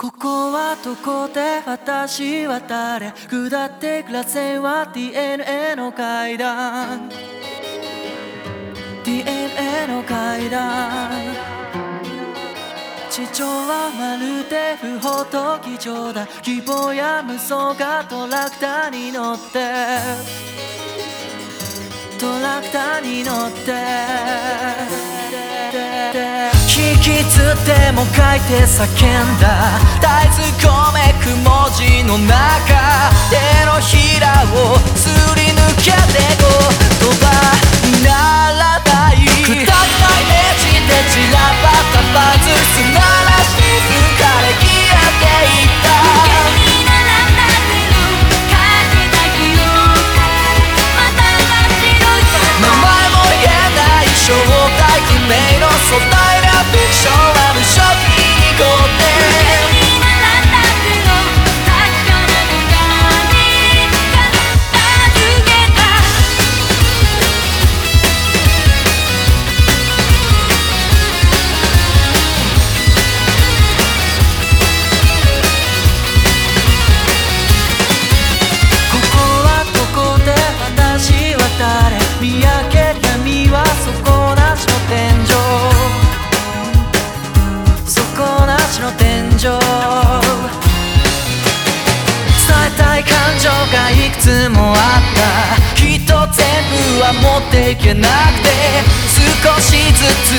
ここはどこで私は誰？下ってくらせは DNA の階段。DNA の階段。地上はまるで不法投棄場だ。希望や無双がトラクターに乗って。トラクターに乗って。引きつっても書いて叫んだ。絶えずこめく文字の中。見上げ闇は底なしの天井。底なしの天井。伝えたい感情がいくつもあった。きっと全部は持っていけなくて少しずつ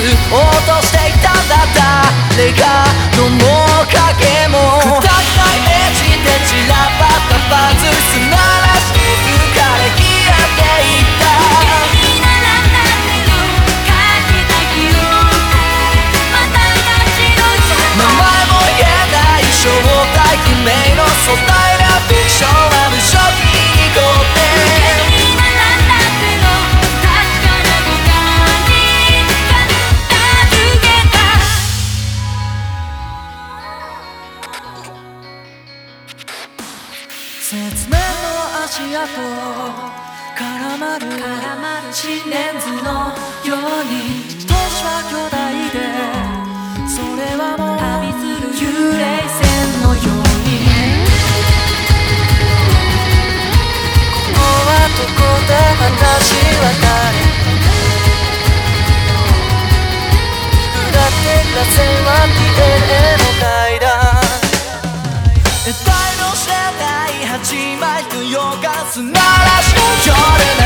説明の足跡絡まる絡まるシレンのように年は巨大でそれはもう旅する幽霊船のようにここはどこで私は誰だって螺旋は DNA の階段世8枚の夜がすならしの夜